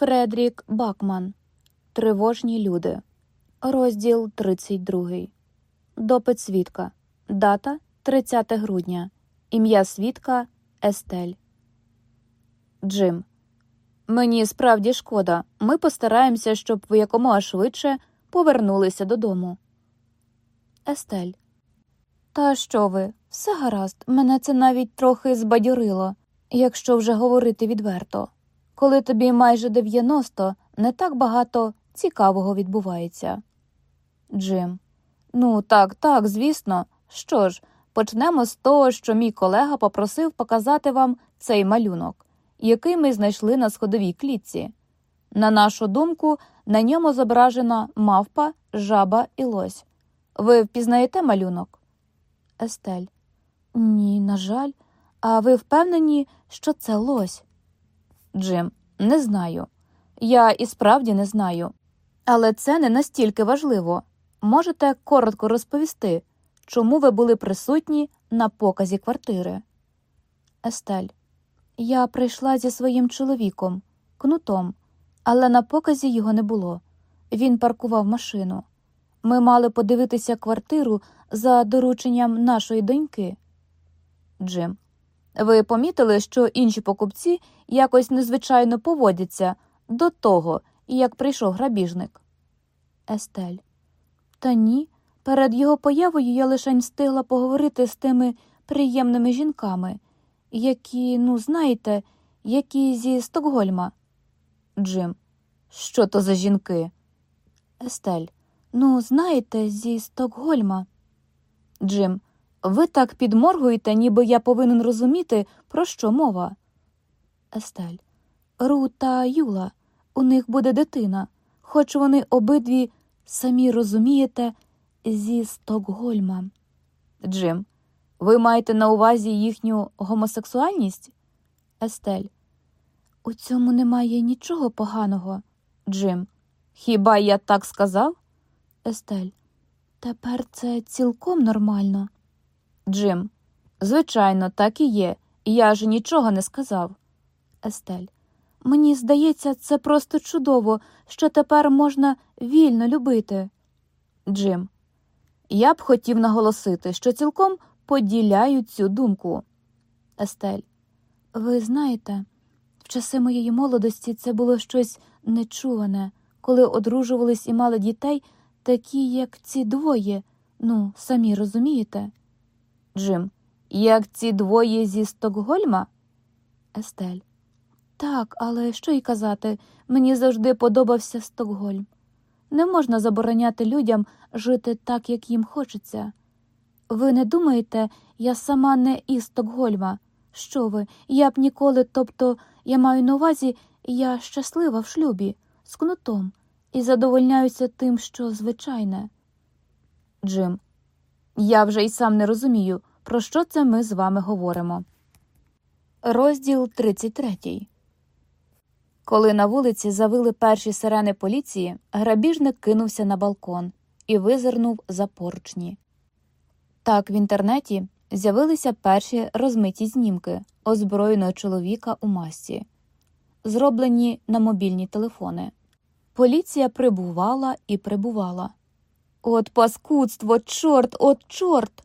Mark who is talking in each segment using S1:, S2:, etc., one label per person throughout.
S1: Фредрік Бакман. Тривожні люди. Розділ 32. Допит свідка. Дата 30 грудня. Ім'я свідка Естель. Джим. Мені справді шкода. Ми постараємося, щоб ви якомога швидше повернулися додому. Естель. Та що ви? Все гаразд. Мене це навіть трохи збадьорило, якщо вже говорити відверто. Коли тобі майже 90, не так багато цікавого відбувається. Джим. Ну, так, так, звісно. Що ж, почнемо з того, що мій колега попросив показати вам цей малюнок, який ми знайшли на сходовій клітці. На нашу думку, на ньому зображена мавпа, жаба і лось. Ви впізнаєте малюнок? Естель. Ні, на жаль. А ви впевнені, що це лось? Джим. Не знаю. Я і справді не знаю. Але це не настільки важливо. Можете коротко розповісти, чому ви були присутні на показі квартири? Естель. Я прийшла зі своїм чоловіком, кнутом, але на показі його не було. Він паркував машину. Ми мали подивитися квартиру за дорученням нашої доньки. Джим. Ви помітили, що інші покупці якось незвичайно поводяться до того, як прийшов грабіжник? Естель. Та ні. Перед його появою я лише встигла поговорити з тими приємними жінками, які, ну, знаєте, які зі Стокгольма. Джим. Що то за жінки? Естель. Ну, знаєте, зі Стокгольма. Джим. Ви так підморгуєте, ніби я повинен розуміти, про що мова. Естель. Ру та Юла. У них буде дитина, хоч вони обидві самі розумієте, зі Стокгольма. Джим. Ви маєте на увазі їхню гомосексуальність? Естель. У цьому немає нічого поганого. Джим. Хіба я так сказав? Естель. Тепер це цілком нормально. Джим. Звичайно, так і є. Я ж нічого не сказав. Естель. Мені здається, це просто чудово, що тепер можна вільно любити. Джим. Я б хотів наголосити, що цілком поділяю цю думку. Естель. Ви знаєте, в часи моєї молодості це було щось нечуване, коли одружувались і мали дітей, такі, як ці двоє. Ну, самі розумієте. Джим. Як ці двоє зі Стокгольма? Естель. Так, але що й казати, мені завжди подобався Стокгольм. Не можна забороняти людям жити так, як їм хочеться. Ви не думаєте, я сама не із Стокгольма? Що ви? Я б ніколи, тобто я маю на увазі, я щаслива в шлюбі, з кнутом, і задовольняюся тим, що звичайне. Джим. Я вже й сам не розумію, про що це ми з вами говоримо. Розділ 33 Коли на вулиці завили перші сирени поліції, грабіжник кинувся на балкон і визирнув за поручні. Так в інтернеті з'явилися перші розмиті знімки озброєного чоловіка у масці, зроблені на мобільні телефони. Поліція прибувала і прибувала. От паскудство, чорт, от чорт.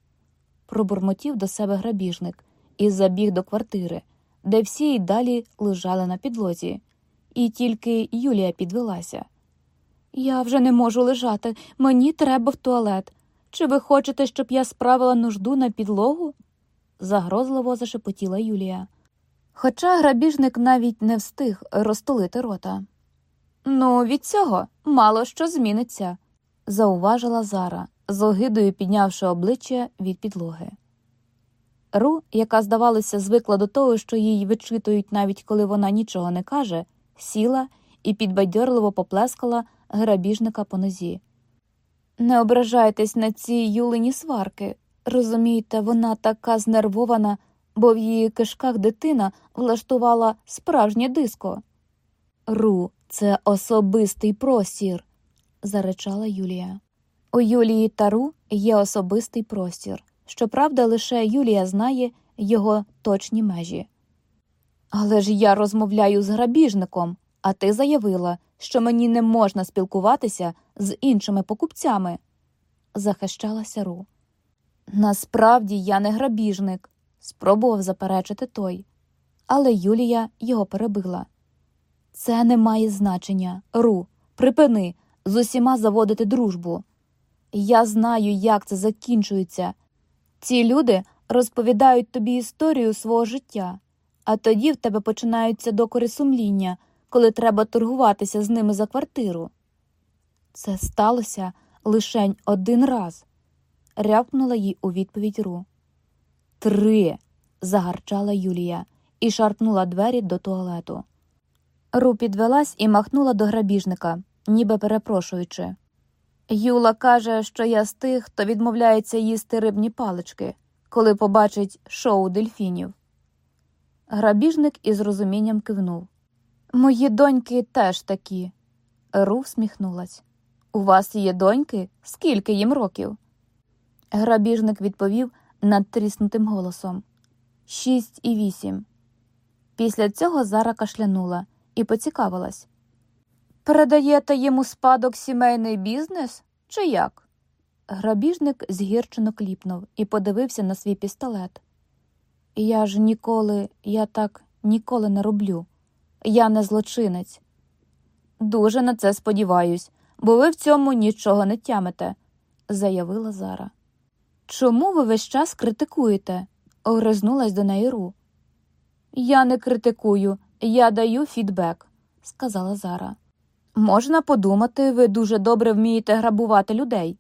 S1: пробурмотів до себе грабіжник і забіг до квартири, де всі й далі лежали на підлозі, і тільки Юлія підвелася. Я вже не можу лежати, мені треба в туалет. Чи ви хочете, щоб я справила нужду на підлогу? загрозливо зашепотіла Юлія. Хоча грабіжник навіть не встиг розтулити рота. Ну, від цього мало що зміниться, зауважила Зара, з огидою піднявши обличчя від підлоги. Ру, яка, здавалося, звикла до того, що їй вичитують, навіть коли вона нічого не каже, сіла і підбадьорливо поплескала грабіжника по нозі. Не ображайтесь на ці юлині сварки. Розумієте, вона така знервована, бо в її кишках дитина влаштувала справжнє диско. Ру, це особистий простір, заречала Юлія. У Юлії та Ру є особистий простір. Щоправда, лише Юлія знає його точні межі. Але ж я розмовляю з грабіжником, а ти заявила, що мені не можна спілкуватися з іншими покупцями, захищалася Ру. Насправді я не грабіжник, спробував заперечити той, але Юлія його перебила. Це не має значення, Ру, припини з усіма заводити дружбу. Я знаю, як це закінчується. Ці люди розповідають тобі історію свого життя, а тоді в тебе починаються докори сумління, коли треба торгуватися з ними за квартиру. Це сталося лишень один раз, рявкнула їй у відповідь Ру. Три. загарчала Юлія і шарпнула двері до туалету. Ру підвелась і махнула до грабіжника, ніби перепрошуючи. Юла каже, що я з тих, хто відмовляється їсти рибні палички, коли побачить шоу дельфінів. Грабіжник із розумінням кивнув. Мої доньки теж такі. Ру всміхнулась. У вас є доньки? Скільки їм років? Грабіжник відповів надтріснутим голосом Шість і вісім. Після цього Зара кашлянула і поцікавилась. Передаєте йому спадок сімейний бізнес? Чи як? Грабіжник згірчено кліпнув і подивився на свій пістолет. Я ж ніколи, я так ніколи не роблю. Я не злочинець. Дуже на це сподіваюсь, бо ви в цьому нічого не тямите, заявила Зара. Чому ви весь час критикуєте? огризнулась до неї Ру. Я не критикую, я даю фідбек, сказала Зара. Можна подумати, ви дуже добре вмієте грабувати людей,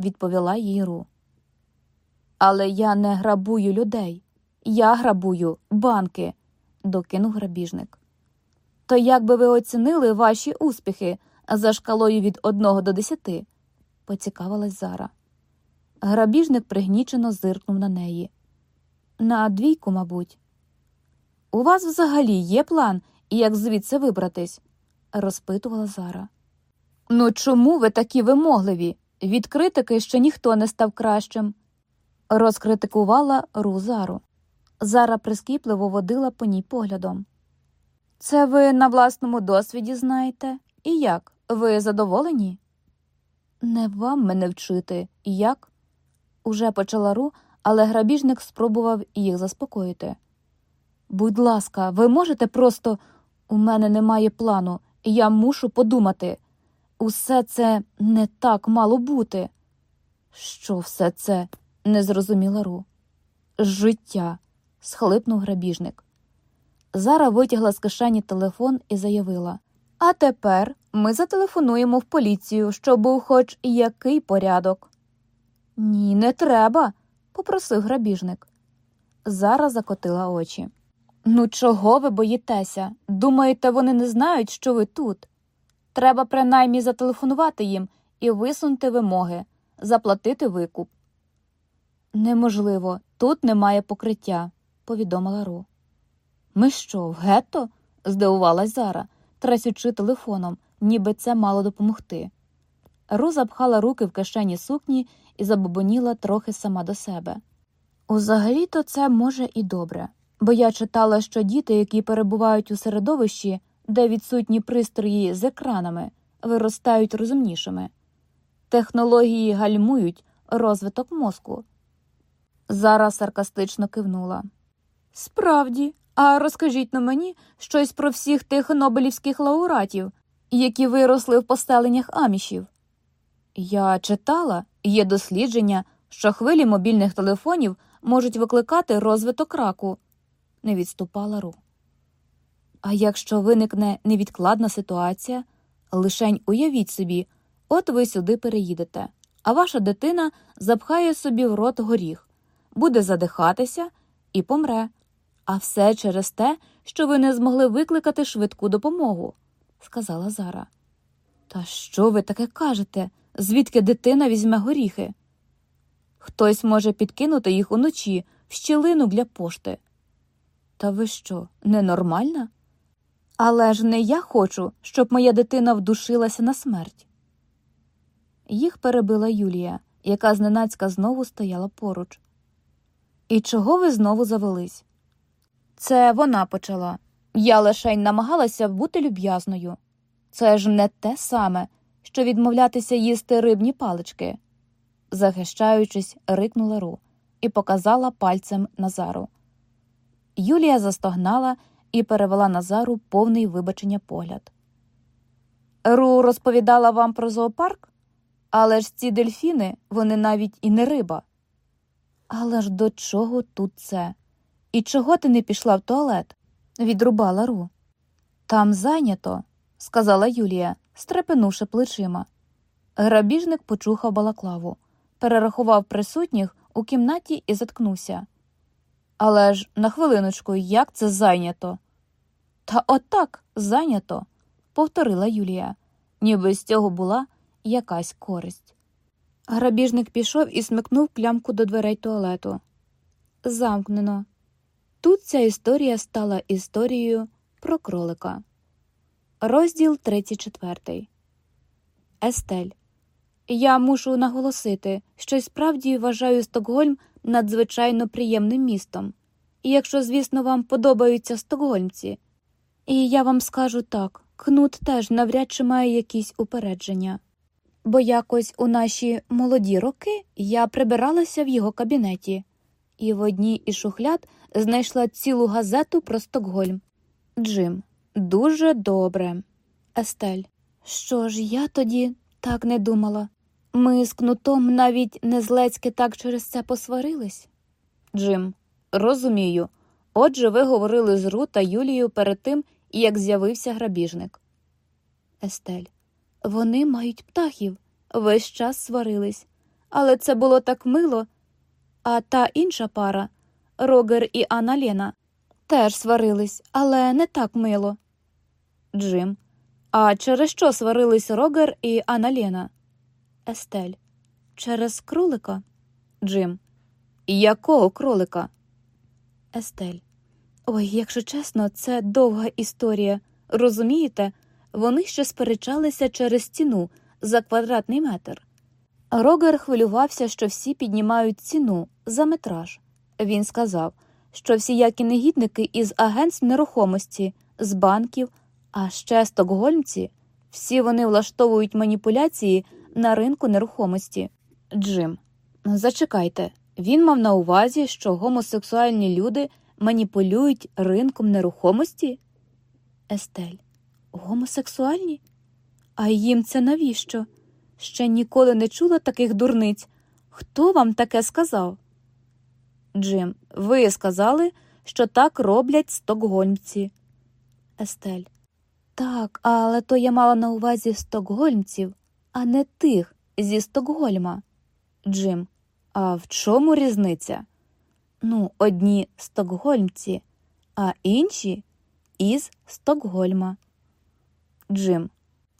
S1: відповіла їй Ру. Але я не грабую людей, я грабую банки, докинув грабіжник. То як би ви оцінили ваші успіхи за шкалою від 1 до 10? поцікавилась Зара. Грабіжник пригнічено зиркнув на неї. На двійку, мабуть. У вас взагалі є план, як звідси вибратись? Розпитувала Зара. Ну чому ви такі вимогливі? Від критики ще ніхто не став кращим, розкритикувала Рузару. Зара прискіпливо водила по ній поглядом. Це ви на власному досвіді знаєте? І як? Ви задоволені? Не вам мене вчити. І як? Уже почала Ру, але грабіжник спробував їх заспокоїти. Будь ласка, ви можете просто. У мене немає плану, я мушу подумати. Усе це не так мало бути. Що все це? не зрозуміла Ру. Життя. схлипнув грабіжник. Зара витягла з кишені телефон і заявила А тепер ми зателефонуємо в поліцію, щоб був хоч який порядок. Ні, не треба, попросив грабіжник. Зара закотила очі. Ну, чого ви боїтеся? Думаєте, вони не знають, що ви тут? Треба принаймні зателефонувати їм і висунути вимоги, заплатити викуп. Неможливо, тут немає покриття, повідомила Ру. Ми що, в гетто? здивувалась Зара, трасючи телефоном, ніби це мало допомогти. Ру запхала руки в кишені сукні і забобоніла трохи сама до себе. Узагалі то це може і добре, бо я читала, що діти, які перебувають у середовищі, де відсутні пристрої з екранами, виростають розумнішими. Технології гальмують розвиток мозку. Зара саркастично кивнула. Справді, а розкажіть на мені щось про всіх тих нобелівських лауреатів, які виросли в поселеннях амішів. Я читала, є дослідження, що хвилі мобільних телефонів можуть викликати розвиток раку, не відступала Ру. А якщо виникне невідкладна ситуація, лишень уявіть собі, от ви сюди переїдете, а ваша дитина запхає собі в рот горіх, буде задихатися і помре. А все через те, що ви не змогли викликати швидку допомогу, сказала Зара. Та що ви таке кажете? Звідки дитина візьме горіхи? Хтось може підкинути їх уночі в щілину для пошти. Та ви що, ненормальна? Але ж не я хочу, щоб моя дитина вдушилася на смерть. Їх перебила Юлія, яка зненацька знову стояла поруч. І чого ви знову завелись? Це вона почала, Я лише й намагалася бути люб'язною. Це ж не те саме, що відмовлятися їсти рибні палички. Захищаючись, рикнула Ру і показала пальцем Назару. Юлія застогнала і перевела Назару повний вибачення погляд. Ру розповідала вам про зоопарк, але ж ці дельфіни, вони навіть і не риба. Але ж до чого тут це? І чого ти не пішла в туалет? відрубала Ру. Там зайнято, сказала Юлія, стрепенувши плечима. Грабіжник почухав балаклаву, перерахував присутніх у кімнаті і заткнувся. Але ж на хвилиночку, як це зайнято? Та отак зайнято, повторила Юлія, ніби з цього була якась користь. Грабіжник пішов і смикнув клямку до дверей туалету. Замкнено. Тут ця історія стала історією про кролика. Розділ 34. Естель. Я мушу наголосити, що й справді вважаю Стокгольм надзвичайно приємним містом. І якщо, звісно, вам подобаються стокгольмці. І я вам скажу так кнут теж навряд чи має якісь упередження. Бо якось у наші молоді роки я прибиралася в його кабінеті, і в одній із шухляд знайшла цілу газету про Стокгольм. Джим, дуже добре. Естель. Що ж, я тоді так не думала. Ми з кнутом навіть не злецьки так через це посварились. Джим, розумію. Отже, ви говорили з Ру та Юлією перед тим, як з'явився грабіжник. Естель. Вони мають птахів. Весь час сварились. Але це було так мило. А та інша пара Рогер і Анна Лена, теж сварились, але не так мило. Джим. А через що сварились Рогер і Анна Лена? Естель. Через кролика? Джим. Якого кролика? Естель. Ой, якщо чесно, це довга історія. Розумієте, вони ще сперечалися через стіну за квадратний метр. Рогер хвилювався, що всі піднімають ціну за метраж. Він сказав, що всіякі негідники із агентств нерухомості, з банків, а ще стокгольмці, всі вони влаштовують маніпуляції на ринку нерухомості. Джим, зачекайте, він мав на увазі, що гомосексуальні люди маніпулюють ринком нерухомості? Естель. Гомосексуальні? А їм це навіщо? Ще ніколи не чула таких дурниць. Хто вам таке сказав? Джим, ви сказали, що так роблять стокгольмці. Естель. Так, але то я мала на увазі стокгольмців, а не тих зі Стокгольма. Джим. А в чому різниця? Ну, одні стокгольмці, а інші із Стокгольма. Джим.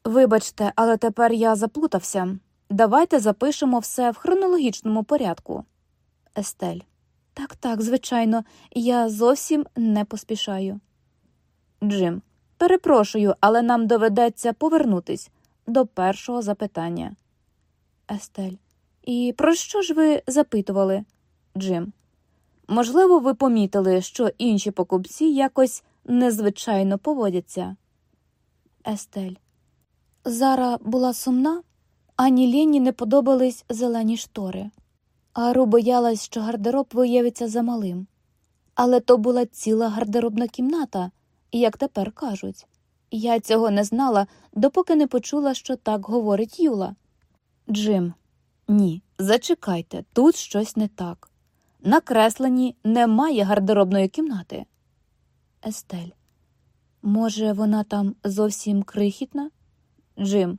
S1: Вибачте, але тепер я заплутався. Давайте запишемо все в хронологічному порядку. Естель. Так, так, звичайно, я зовсім не поспішаю. Джим. Перепрошую, але нам доведеться повернутись до першого запитання. Естель. І про що ж ви запитували? Джим. Можливо, ви помітили, що інші покупці якось незвичайно поводяться. Естель. Зара була сумна, ані Лені не подобались зелені штори. Ару боялась, що гардероб виявиться замалим. Але то була ціла гардеробна кімната, як тепер кажуть. Я цього не знала, допоки не почула, що так говорить Юла. Джим, ні, зачекайте, тут щось не так. На кресленні немає гардеробної кімнати. Естель. Може, вона там зовсім крихітна? Джим.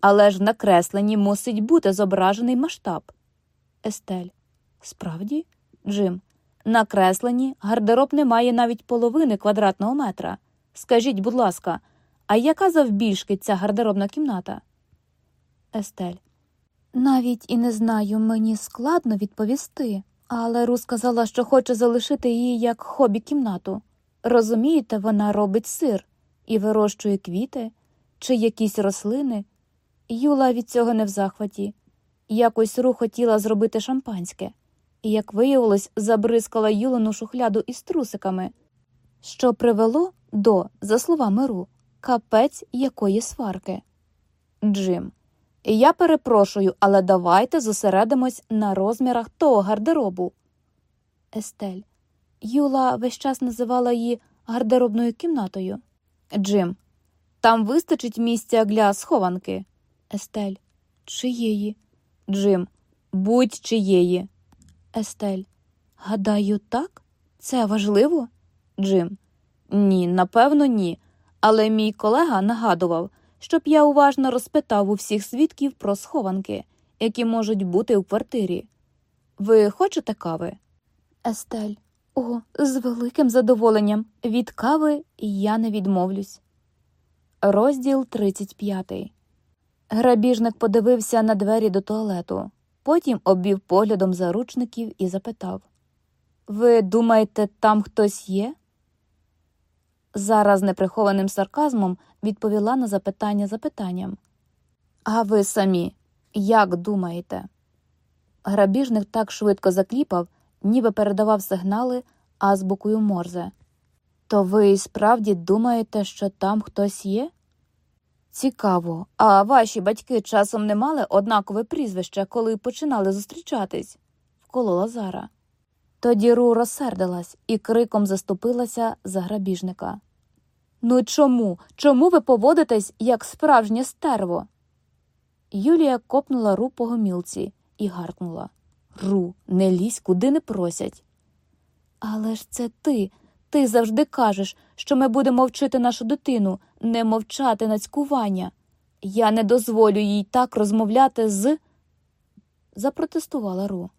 S1: Але ж на кресленні мусить бути зображений масштаб. Estelle. Справді, Джим, на кресленні гардероб не має навіть половини квадратного метра. Скажіть, будь ласка, а яка завбільшки ця гардеробна кімната? Естель. Навіть і не знаю, мені складно відповісти, але Ру сказала, що хоче залишити її як хобі кімнату. Розумієте, вона робить сир і вирощує квіти чи якісь рослини. Юла від цього не в захваті. Якось Ру хотіла зробити шампанське, і, як виявилось, забризкала Юлену шухляду із трусиками, що привело до, за словами Ру, капець якої сварки. Джим. Я перепрошую, але давайте зосередимось на розмірах того гардеробу. Естель. Юла весь час називала її гардеробною кімнатою. Джим. Там вистачить місця для схованки. Естель. Чиєї? Джим. Будь чиєї. Естель. Гадаю, так? Це важливо? Джим. Ні, напевно, ні. Але мій колега нагадував, щоб я уважно розпитав у всіх свідків про схованки, які можуть бути у квартирі. Ви хочете кави? Естель. О, з великим задоволенням. Від кави я не відмовлюсь. Розділ 35 Грабіжник подивився на двері до туалету, потім обвів поглядом заручників і запитав Ви думаєте, там хтось є? Зараз неприхованим сарказмом відповіла на запитання запитанням. А ви самі як думаєте? Грабіжник так швидко закліпав, ніби передавав сигнали азбукою морзе. То ви і справді думаєте, що там хтось є? Цікаво, а ваші батьки часом не мали однакове прізвище, коли починали зустрічатись? вколола Зара. Тоді Ру розсердилась і криком заступилася за грабіжника. Ну чому? Чому ви поводитесь як справжнє стерво? Юлія копнула Ру по гомілці і гаркнула Ру, не лізь, куди не просять. Але ж це ти. Ти завжди кажеш, що ми будемо вчити нашу дитину не мовчати на цькування. Я не дозволю їй так розмовляти з. запротестувала Ру.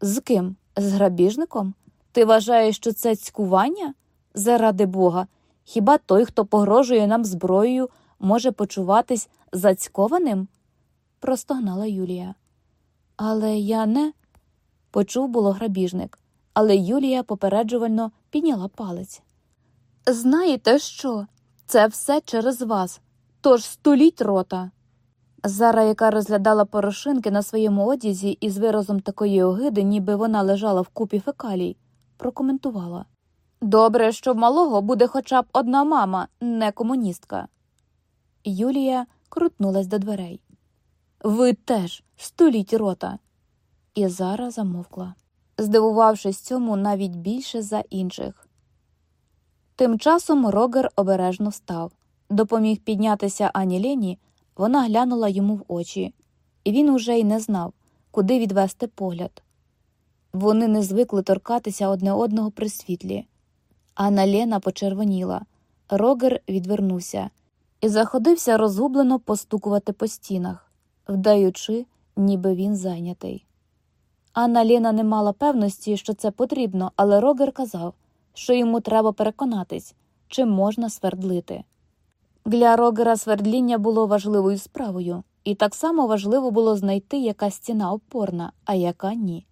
S1: З ким? З грабіжником? Ти вважаєш, що це цькування? Заради Бога. Хіба той, хто погрожує нам зброєю, може почуватись зацькованим? простогнала Юлія. Але я не. почув було грабіжник, але Юлія попереджувально підняла палець. Знаєте що? Це все через вас. Тож стуліть рота. Зара, яка розглядала порошинки на своєму одязі із виразом такої огиди, ніби вона лежала в купі фекалій, прокоментувала Добре, що в малого буде хоча б одна мама, не комуністка. Юлія крутнулась до дверей. Ви теж стуліть рота. І Зара замовкла, здивувавшись цьому навіть більше за інших. Тим часом Рогер обережно встав, допоміг піднятися Ані Лені, вона глянула йому в очі, і він уже й не знав, куди відвести погляд. Вони не звикли торкатися одне одного при світлі. Анна Лена почервоніла, Рогер відвернувся і заходився розгублено постукувати по стінах, вдаючи, ніби він зайнятий. Анна Лена не мала певності, що це потрібно, але Рогер казав, що йому треба переконатись, чи можна свердлити. Для Рогера свердління було важливою справою, і так само важливо було знайти, яка стіна опорна, а яка ні.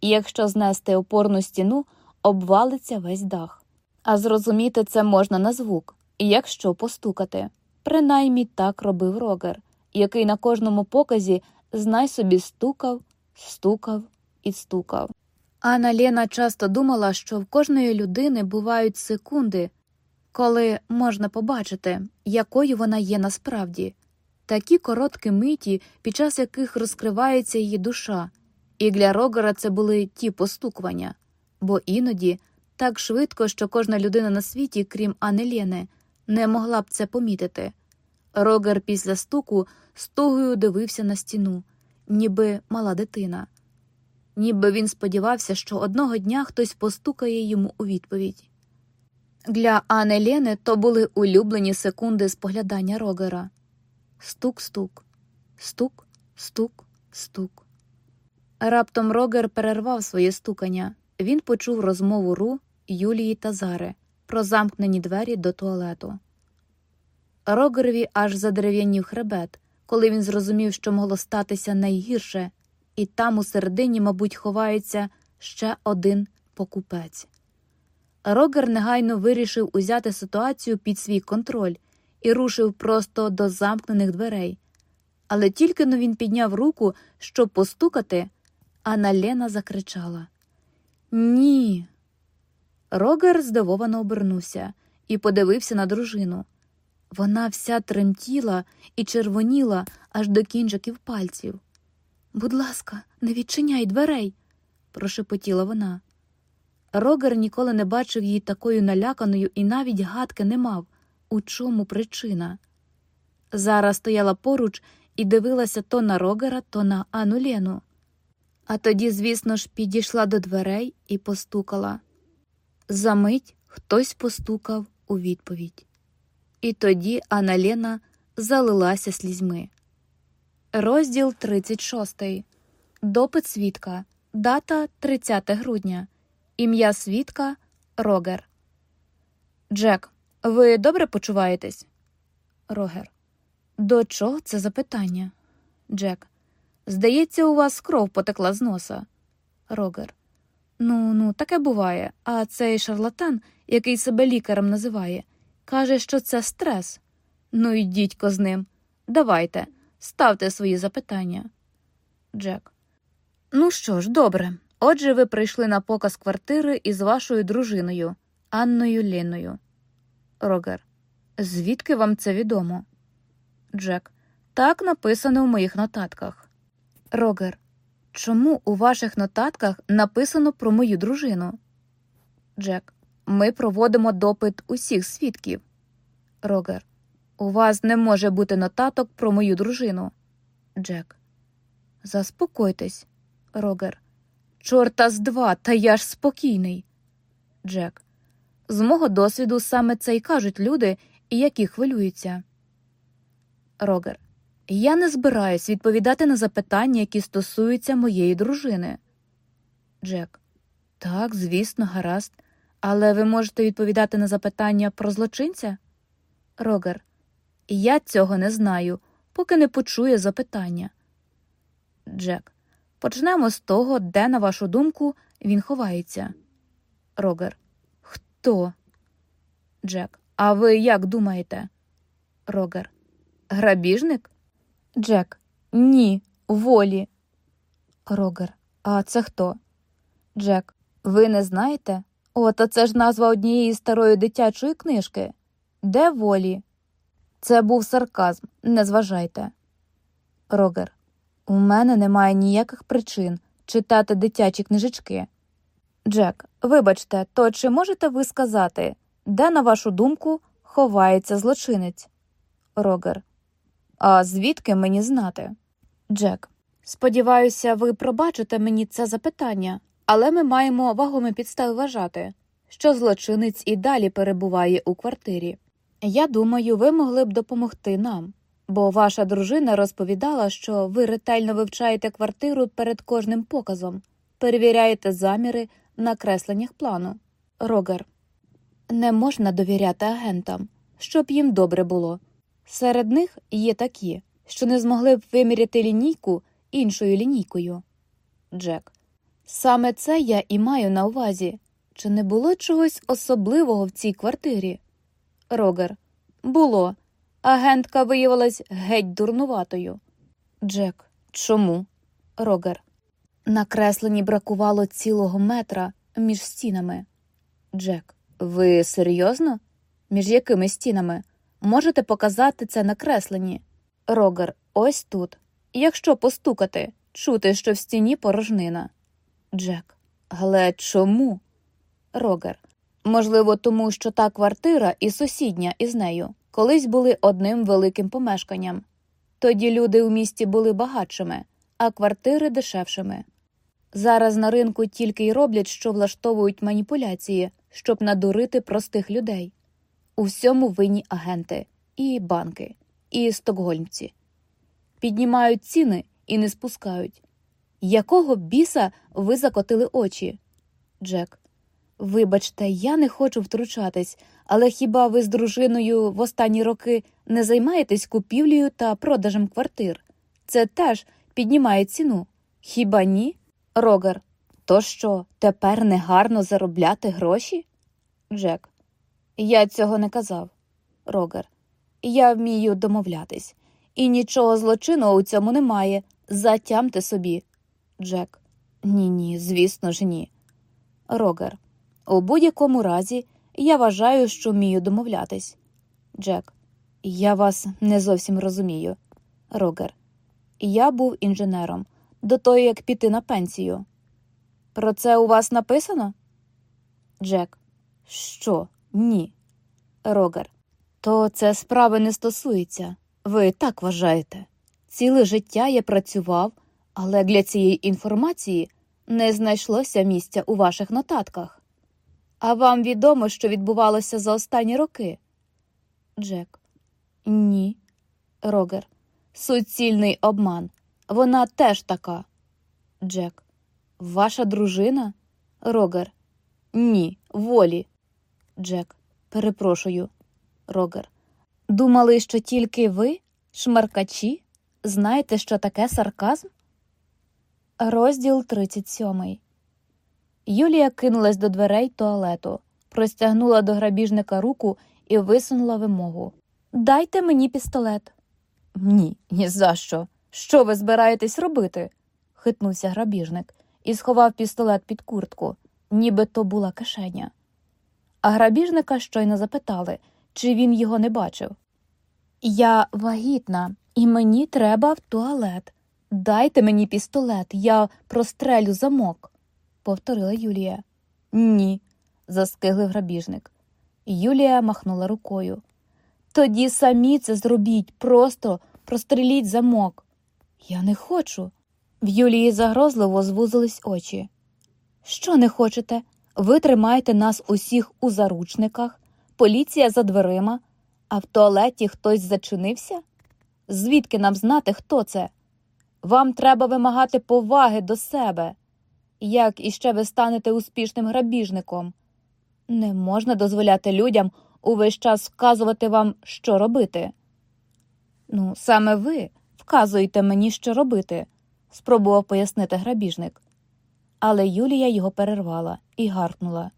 S1: І якщо знести опорну стіну, обвалиться весь дах. А зрозуміти це можна на звук, якщо постукати. Принаймні так робив Рогер, який на кожному показі знай собі стукав, стукав і стукав. Анна Лена часто думала, що в кожної людини бувають секунди, коли можна побачити, якою вона є насправді, такі короткі миті, під час яких розкривається її душа, і для Рогера це були ті постукування, бо іноді так швидко, що кожна людина на світі, крім Анни Лєни, не могла б це помітити. Рогер після стуку стогою дивився на стіну, ніби мала дитина ніби він сподівався, що одного дня хтось постукає йому у відповідь. Для Ани Лєни то були улюблені секунди споглядання Рогера стук-стук, стук, стук, стук. Раптом Рогер перервав своє стукання. Він почув розмову Ру, Юлії та Зари про замкнені двері до туалету. Рогерові аж задерев'янів хребет, коли він зрозумів, що могло статися найгірше, і там у середині, мабуть, ховається ще один покупець. Рогер негайно вирішив узяти ситуацію під свій контроль і рушив просто до замкнених дверей. Але тільки но він підняв руку, щоб постукати, Анна Лена закричала Ні. Рогер здивовано обернувся і подивився на дружину. Вона вся тремтіла і червоніла аж до кінчиків пальців. Будь ласка, не відчиняй дверей, прошепотіла вона. Рогер ніколи не бачив її такою наляканою і навіть гадки не мав, у чому причина. Зараз стояла поруч і дивилася то на Рогера, то на Ану Лену. А тоді, звісно ж, підійшла до дверей і постукала. Замить хтось постукав у відповідь. І тоді Анна залилася слізьми. Розділ 36. Допит свідка. Дата 30 грудня. Ім'я свідка Рогер. Джек, ви добре почуваєтесь? Рогер. До чого це запитання? Джек. Здається, у вас кров потекла з носа. Рогер. Ну, ну, таке буває. А цей шарлатан, який себе лікарем називає, каже, що це стрес. Ну і дідько з ним. Давайте, ставте свої запитання. Джек. Ну що ж, добре. Отже, ви прийшли на показ квартири із вашою дружиною Анною Ліною. Рогер. Звідки вам це відомо? Джек. Так написано в моїх нотатках. Рогер. Чому у ваших нотатках написано про мою дружину? Джек. Ми проводимо допит усіх свідків. Рогер. У вас не може бути нотаток про мою дружину. Джек. Заспокойтесь. Рогер. Чорта з два, та я ж спокійний. Джек. З мого досвіду саме це й кажуть люди, які хвилюються. Рогер. Я не збираюсь відповідати на запитання, які стосуються моєї дружини. Джек. Так, звісно, гаразд. Але ви можете відповідати на запитання про злочинця? Рогер. Я цього не знаю, поки не почує запитання. Джек. Почнемо з того, де, на вашу думку, він ховається. Рогер. Хто? Джек. А ви як думаєте? Рогер. Грабіжник? Джек. Ні. Волі. Рогер. А це хто? Джек. Ви не знаєте? О, то це ж назва однієї старої дитячої книжки. Де волі? Це був сарказм, не зважайте. Рогер. У мене немає ніяких причин читати дитячі книжечки. Джек, вибачте, то чи можете ви сказати, де, на вашу думку, ховається злочинець? Рогер. А звідки мені знати? Джек. Сподіваюся, ви пробачите мені це запитання, але ми маємо вагомі підстави вважати, що злочинець і далі перебуває у квартирі. Я думаю, ви могли б допомогти нам, бо ваша дружина розповідала, що ви ретельно вивчаєте квартиру перед кожним показом, перевіряєте заміри на кресленнях плану. Рогер. Не можна довіряти агентам, щоб їм добре було. Серед них є такі, що не змогли б виміряти лінійку іншою лінійкою. Джек. Саме це я і маю на увазі. Чи не було чогось особливого в цій квартирі? Рогер. Було. Агентка виявилась геть дурнуватою. Джек. Чому? Рогер. На кресленні бракувало цілого метра між стінами. Джек. Ви серйозно? Між якими стінами? Можете показати це на кресленні? Рогер. Ось тут. Якщо постукати, чути, що в стіні порожнина. Джек. Але чому? Рогер. Можливо, тому що та квартира і сусідня із нею колись були одним великим помешканням. Тоді люди у місті були багатшими, а квартири дешевшими. Зараз на ринку тільки й роблять, що влаштовують маніпуляції, щоб надурити простих людей. У всьому винні агенти, і банки, і стокгольмці. Піднімають ціни і не спускають. Якого біса ви закотили очі? Джек. Вибачте, я не хочу втручатись, але хіба ви з дружиною в останні роки не займаєтесь купівлею та продажем квартир? Це теж піднімає ціну. Хіба ні? Рогер. То що, тепер негарно заробляти гроші? Джек. Я цього не казав. Рогер. Я вмію домовлятись. І нічого злочинного у цьому немає. Затямте собі. Джек. Ні, ні, звісно ж, ні. Рогер. У будь-якому разі Я вважаю, що вмію домовлятись. Джек. Я вас не зовсім розумію. Рогер. Я був інженером до того, як піти на пенсію. Про це у вас написано? Джек. Що? Ні. Рогер. То це справи не стосується. Ви так вважаєте. Ціле життя я працював, але для цієї інформації не знайшлося місця у ваших нотатках. А вам відомо, що відбувалося за останні роки? Джек. Ні. Рогер. Суцільний обман. Вона теж така. Джек. Ваша дружина? Рогер. Ні, волі. Джек. Перепрошую. Рогер. Думали, що тільки ви, шмаркачі, знаєте, що таке сарказм? Розділ 37 Юлія кинулась до дверей туалету, простягнула до грабіжника руку і висунула вимогу. Дайте мені пістолет. Ні, ні за що. Що ви збираєтесь робити? хитнувся грабіжник і сховав пістолет під куртку, ніби то була кишеня. А грабіжника щойно запитали, чи він його не бачив. Я вагітна, і мені треба в туалет. Дайте мені пістолет, я прострелю замок, повторила Юлія. Ні, заскиглив грабіжник. Юлія махнула рукою. Тоді самі це зробіть, просто простреліть замок. Я не хочу. В Юлії загрозливо звузились очі. Що не хочете? Ви тримаєте нас усіх у заручниках, поліція за дверима, а в туалеті хтось зачинився? Звідки нам знати, хто це? Вам треба вимагати поваги до себе. Як іще ви станете успішним грабіжником? Не можна дозволяти людям увесь час вказувати вам, що робити. Ну, саме ви вказуєте мені, що робити, спробував пояснити грабіжник. Але Юлія його перервала і гаркнула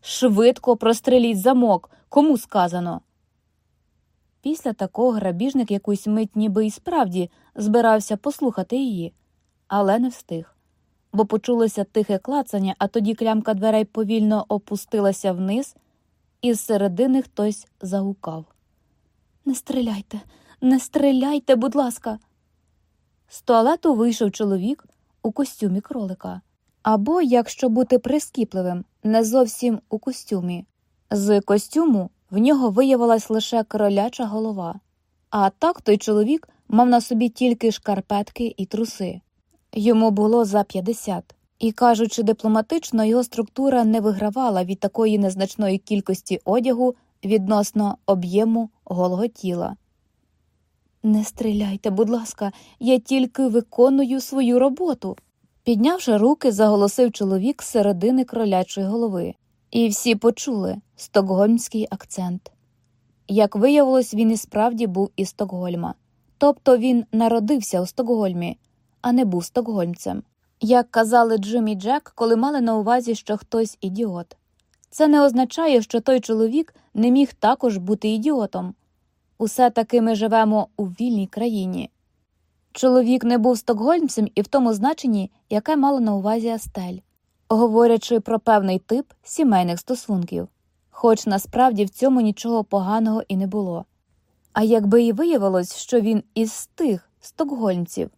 S1: Швидко простреліть замок, кому сказано. Після такого грабіжник якусь мить ніби і справді збирався послухати її, але не встиг, бо почулося тихе клацання, а тоді клямка дверей повільно опустилася вниз, і з середини хтось загукав Не стріляйте, не стріляйте, будь ласка. З туалету вийшов чоловік у костюмі кролика. Або, якщо бути прискіпливим, не зовсім у костюмі. З костюму в нього виявилась лише кроляча голова, а так той чоловік мав на собі тільки шкарпетки і труси. Йому було за 50, і, кажучи дипломатично, його структура не вигравала від такої незначної кількості одягу відносно об'єму голого тіла. Не стріляйте, будь ласка, я тільки виконую свою роботу. Піднявши руки, заголосив чоловік середини кролячої голови, і всі почули стокгольмський акцент. Як виявилось, він і справді був із Стокгольма, тобто він народився у Стокгольмі, а не був стокгольмцем. Як казали Джим і Джек, коли мали на увазі, що хтось ідіот. Це не означає, що той чоловік не міг також бути ідіотом. Усе таки ми живемо у вільній країні. Чоловік не був стокгольмцем і в тому значенні, яке мала на увазі Астель, говорячи про певний тип сімейних стосунків, хоч насправді в цьому нічого поганого і не було. А якби і виявилось, що він із тих стокгольмців,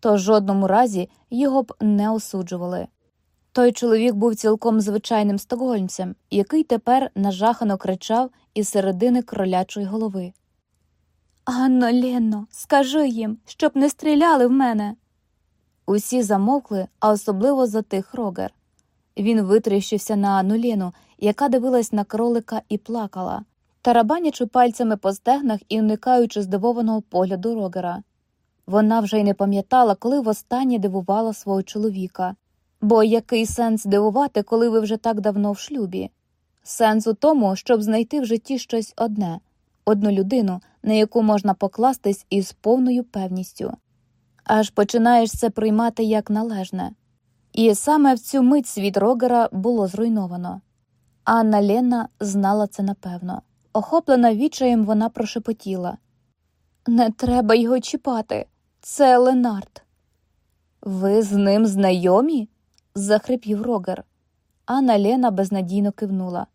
S1: то жодному разі його б не осуджували. Той чоловік був цілком звичайним стокгольмцем, який тепер нажахано кричав із середини кролячої голови. Анно, Ленно, скажи їм, щоб не стріляли в мене. Усі замовкли, а особливо затих Рогер. Він витріщився на Анну Лену, яка дивилась на кролика і плакала, тарабанячи пальцями по стегнах і уникаючи здивованого погляду Рогера. Вона вже й не пам'ятала, коли востаннє дивувала свого чоловіка. Бо який сенс дивувати, коли ви вже так давно в шлюбі? Сенс у тому, щоб знайти в житті щось одне одну людину, на яку можна покластись із повною певністю, аж починаєш це приймати як належне. І саме в цю мить світ Рогера було зруйновано. Анна Лена знала це напевно. Охоплена відчаєм, вона прошепотіла Не треба його чіпати. Це Ленард. Ви з ним знайомі? захрипів Рогер. Анна Лена безнадійно кивнула.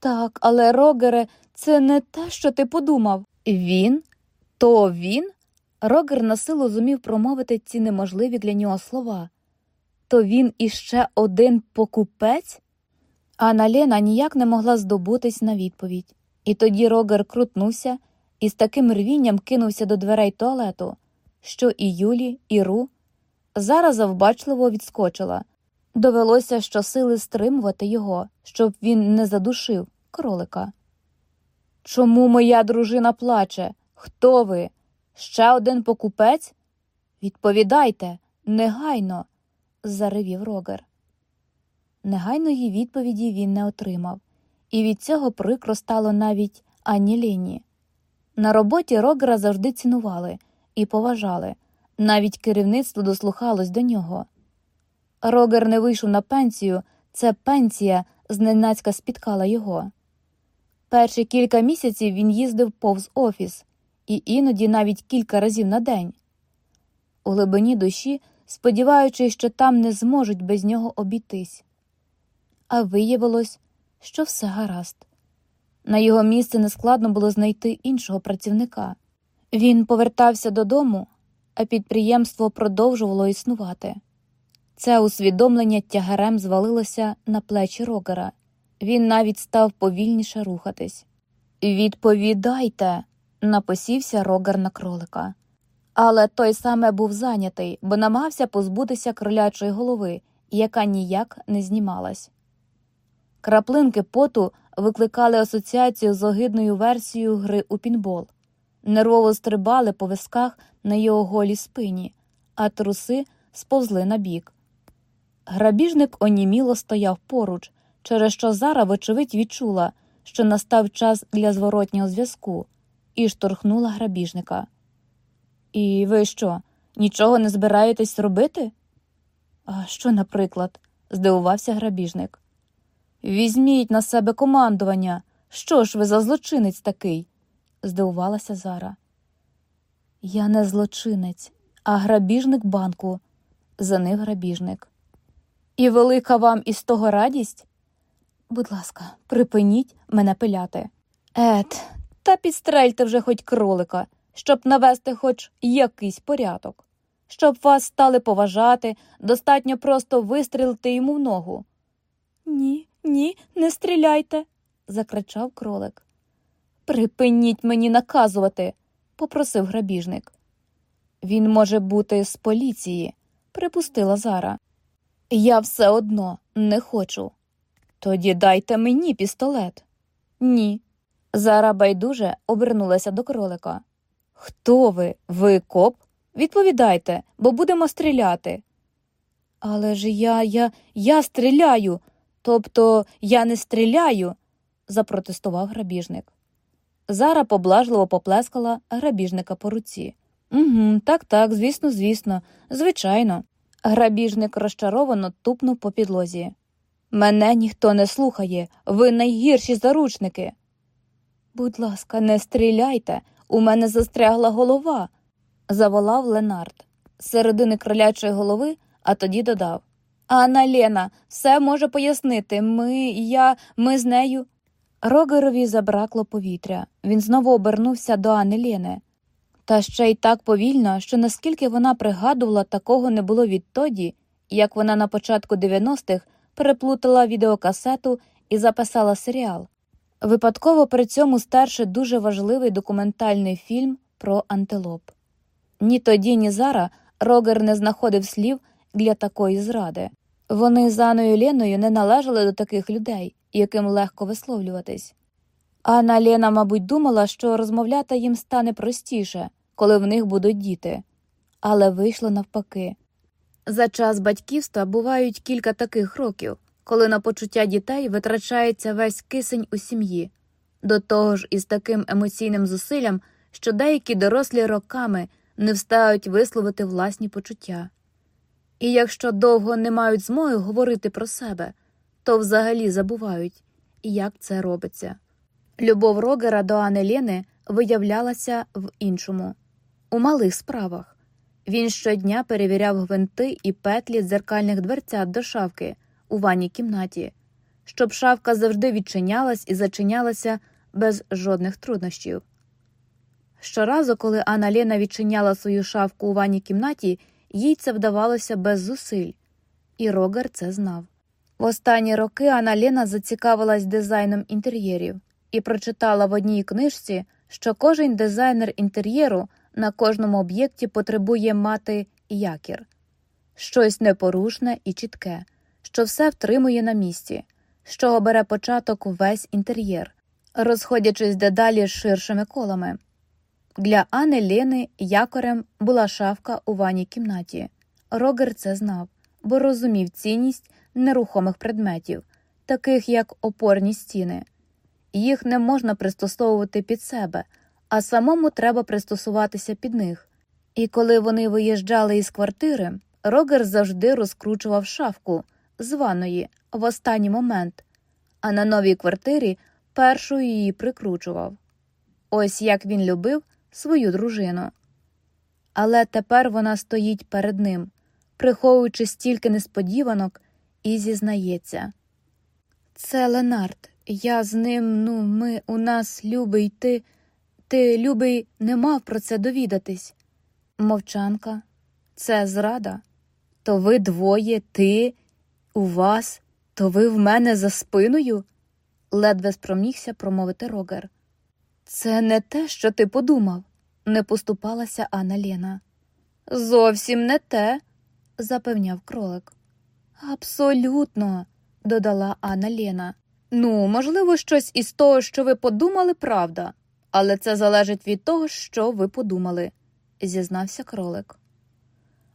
S1: Так, але Рогере, це не те, що ти подумав. Він? То він? Рогер на силу зумів промовити ці неможливі для нього слова. То він іще один покупець? Анна Лена ніяк не могла здобутись на відповідь. І тоді Рогер крутнувся і з таким рвінням кинувся до дверей туалету, що і Юлі, і Ру зараз завбачливо відскочила. Довелося щосили стримувати його, щоб він не задушив кролика. Чому моя дружина плаче? Хто ви? Ще один покупець? Відповідайте, негайно, заревів Рогер. Негайної відповіді він не отримав, і від цього прикро стало навіть ані Лені. На роботі Рогера завжди цінували і поважали, навіть керівництво дослухалось до нього. Рогер не вийшов на пенсію, це пенсія зненацька спіткала його. Перші кілька місяців він їздив повз офіс, і іноді навіть кілька разів на день. У глибині душі, сподіваючись, що там не зможуть без нього обійтись. А виявилось, що все гаразд. На його місце нескладно було знайти іншого працівника. Він повертався додому, а підприємство продовжувало існувати. Це усвідомлення тягарем звалилося на плечі Рогера. Він навіть став повільніше рухатись. Відповідайте, напосівся Рогер на кролика. Але той саме був зайнятий, бо намагався позбутися кролячої голови, яка ніяк не знімалась. Краплинки поту викликали асоціацію з огидною версією гри у пінбол, нервово стрибали по висках на його голій спині, а труси сповзли на бік. Грабіжник оніміло стояв поруч, через що Зара, вочевидь, відчула, що настав час для зворотнього зв'язку, і штовхнула грабіжника. І ви що, нічого не збираєтесь робити? А що, наприклад? здивувався грабіжник. Візьміть на себе командування. Що ж ви за злочинець такий? здивувалася Зара. Я не злочинець, а грабіжник банку, занив грабіжник. І велика вам із того радість? Будь ласка, припиніть мене пиляти. Ет, та підстрельте вже хоч кролика, щоб навести хоч якийсь порядок. Щоб вас стали поважати, достатньо просто вистрілити йому в ногу. Ні, ні, не стріляйте, закричав кролик. Припиніть мені наказувати, попросив грабіжник. Він може бути з поліції, припустила Зара. Я все одно не хочу. Тоді дайте мені пістолет. Ні. Зара байдуже обернулася до кролика. Хто ви? Ви коп? Відповідайте, бо будемо стріляти. Але ж я, я, я стріляю. Тобто я не стріляю, запротестував грабіжник. Зара поблажливо поплескала грабіжника по руці. «Угу, Так, так, звісно, звісно, звичайно. Грабіжник розчаровано тупнув по підлозі. Мене ніхто не слухає, ви найгірші заручники. Будь ласка, не стріляйте, у мене застрягла голова, заволав Ленард середини кролячої голови, а тоді додав Анна Лена все може пояснити. Ми, я, ми з нею. Рогерові забракло повітря. Він знову обернувся до Анни Лени. Та ще й так повільно, що наскільки вона пригадувала, такого не було відтоді, як вона на початку 90-х переплутала відеокасету і записала серіал. Випадково при цьому старше дуже важливий документальний фільм про антилоп. Ні тоді, ні зараз Рогер не знаходив слів для такої зради. Вони з Аною Леною не належали до таких людей, яким легко висловлюватись. Анна Лена, мабуть, думала, що розмовляти їм стане простіше, коли в них будуть діти, але вийшло навпаки. За час батьківства бувають кілька таких років, коли на почуття дітей витрачається весь кисень у сім'ї, до того ж із таким емоційним зусиллям, що деякі дорослі роками не встають висловити власні почуття. І якщо довго не мають змоги говорити про себе, то взагалі забувають, як це робиться. Любов Рогера до Ани Лєни виявлялася в іншому у малих справах. Він щодня перевіряв гвинти і петлі дзеркальних дверцят до шавки у ванній кімнаті, щоб шавка завжди відчинялась і зачинялася без жодних труднощів. Щоразу, коли Анна Лена відчиняла свою шавку у ванній кімнаті, їй це вдавалося без зусиль, і Рогер це знав. В останні роки Анна Лена зацікавилась дизайном інтер'єрів і прочитала в одній книжці, що кожен дизайнер інтер'єру на кожному об'єкті потребує мати якір, щось непорушне і чітке, що все втримує на місці, з чого бере початок весь інтер'єр, розходячись дедалі ширшими колами. Для Ани Лени якорем була шафка у ванній кімнаті. Рогер це знав, бо розумів цінність нерухомих предметів, таких як опорні стіни. Їх не можна пристосовувати під себе, а самому треба пристосуватися під них. І коли вони виїжджали із квартири, Рогер завжди розкручував шафку з ванної в останній момент, а на новій квартирі першу її прикручував. Ось як він любив свою дружину. Але тепер вона стоїть перед ним, приховуючи стільки несподіванок, і зізнається. Це Ленард, я з ним, ну, ми у нас, любий, ти, ти, любий, не мав про це довідатись. Мовчанка, це зрада. То ви двоє, ти, у вас, то ви в мене за спиною? ледве спромігся промовити Рогер. Це не те, що ти подумав, не поступалася Анна Лена. Зовсім не те, запевняв кролик. Абсолютно, додала Анна Лена. Ну, можливо, щось із того, що ви подумали, правда, але це залежить від того, що ви подумали, зізнався кролик.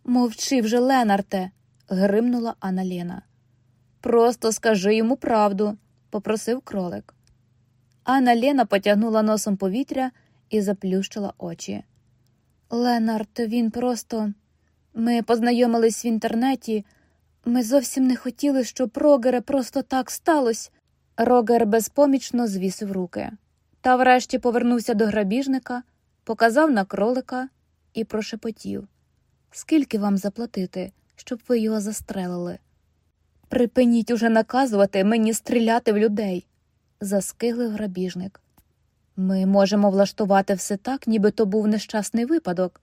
S1: Мовчи вже, Ленарте, гримнула Анна Лена. Просто скажи йому правду, попросив кролик. Анна Лена потягнула носом повітря і заплющила очі. Ленард, він просто. Ми познайомились в інтернеті. Ми зовсім не хотіли, щоб Рогере просто так сталося. Рогер безпомічно звісив руки, та врешті повернувся до грабіжника, показав на кролика і прошепотів Скільки вам заплатити, щоб ви його застрелили? Припиніть уже наказувати мені стріляти в людей, заскиглив грабіжник. Ми можемо влаштувати все так, ніби то був нещасний випадок,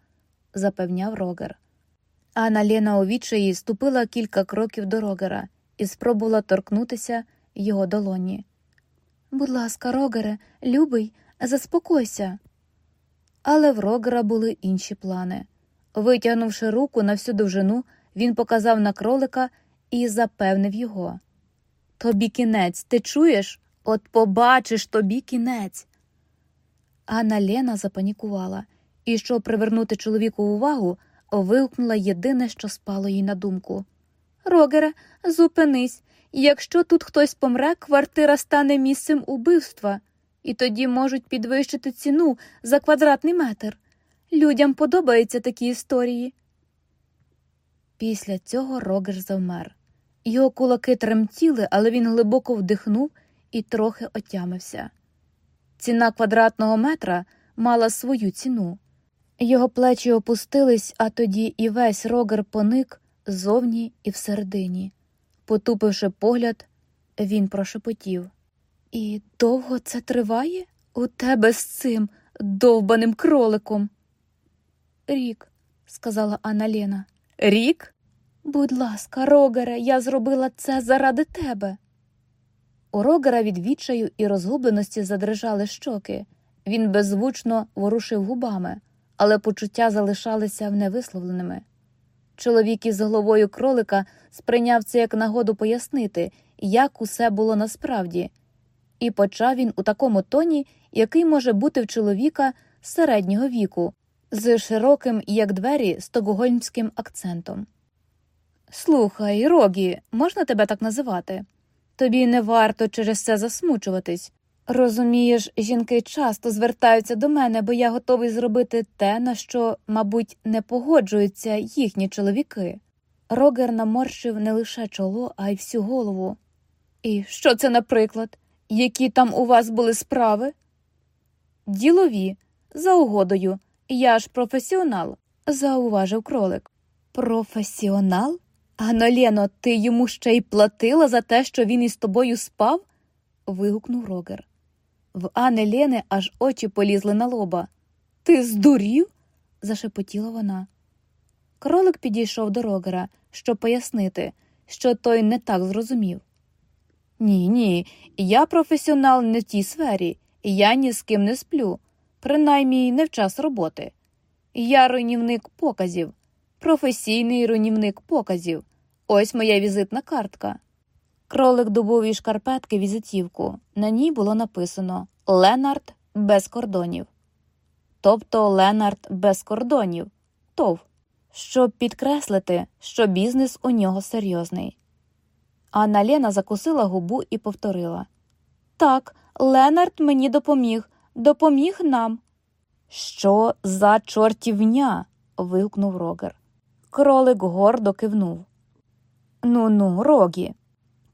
S1: запевняв Рогер. Анна Лена у відчаї ступила кілька кроків до Рогера і спробувала торкнутися його долоні. Будь ласка, Рогере, любий, заспокойся. Але в Рогера були інші плани. Витягнувши руку на всю довжину, він показав на кролика і запевнив його. Тобі кінець, ти чуєш? От побачиш тобі кінець. Анна Лена запанікувала і, щоб привернути чоловіку увагу, вигукнула єдине, що спало їй на думку. Рогере, зупинись. Якщо тут хтось помре, квартира стане місцем убивства, і тоді можуть підвищити ціну за квадратний метр. Людям подобаються такі історії. Після цього Рогер завмер. Його кулаки тремтіли, але він глибоко вдихнув і трохи отямився. Ціна квадратного метра мала свою ціну. Його плечі опустились, а тоді і весь рогер поник ззовні і всередині. Потупивши погляд, він прошепотів. І довго це триває? У тебе з цим довбаним кроликом? Рік, сказала Анна Лена. Рік? Будь ласка, Рогере, я зробила це заради тебе. У Рогера від відчаю і розгубленості задрижали щоки. Він беззвучно ворушив губами, але почуття залишалися невисловленими. Чоловік із головою кролика сприйняв це як нагоду пояснити, як усе було насправді, і почав він у такому тоні, який може бути в чоловіка середнього віку, з широким, як двері, стокгольмським акцентом. Слухай, Рогі, можна тебе так називати? Тобі не варто через це засмучуватись. Розумієш, жінки часто звертаються до мене, бо я готовий зробити те, на що, мабуть, не погоджуються їхні чоловіки. Рогер наморщив не лише чоло, а й всю голову. І що це, наприклад? Які там у вас були справи? Ділові, за угодою. Я ж професіонал, зауважив кролик. Професіонал? Анолєно, ти йому ще й платила за те, що він із тобою спав? вигукнув Рогер. В Ани Лєни аж очі полізли на лоба. Ти здурів? зашепотіла вона. Кролик підійшов до Рогера, щоб пояснити, що той не так зрозумів. Ні, ні, я професіонал не в тій сфері, я ні з ким не сплю, принаймні не в час роботи. Я руйнівник показів, професійний руйнівник показів. Ось моя візитна картка. Кролик дубові шкарпетки візитівку. На ній було написано Ленард без кордонів. Тобто Ленард без кордонів. ТОВ. Щоб підкреслити, що бізнес у нього серйозний. Анна Лена закусила губу і повторила Так, Ленард мені допоміг, допоміг нам. Що за чортівня? вигукнув Рогер. Кролик гордо кивнув. Ну ну, Рогі.